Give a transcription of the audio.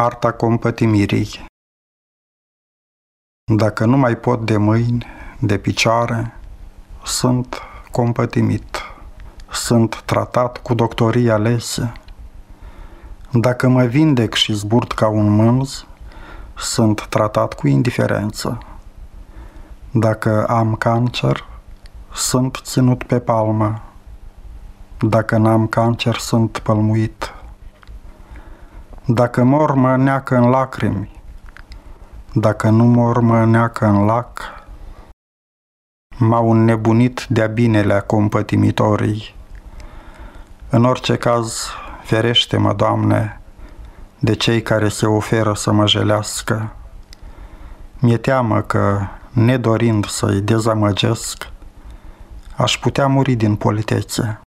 Arta compătimirii Dacă nu mai pot de mâini, de picioare, sunt compătimit. Sunt tratat cu doctorii alese. Dacă mă vindec și zburt ca un mânz, sunt tratat cu indiferență. Dacă am cancer, sunt ținut pe palmă. Dacă n-am cancer, sunt pălmuit. Dacă mor, mă neacă în lacrimi. Dacă nu mor, mă neacă în lac. M-au înnebunit de-a binelea compătimitorii. În orice caz, ferește-mă, Doamne, de cei care se oferă să mă jelească. Mi-e teamă că, nedorind să-i dezamăgesc, aș putea muri din politețe.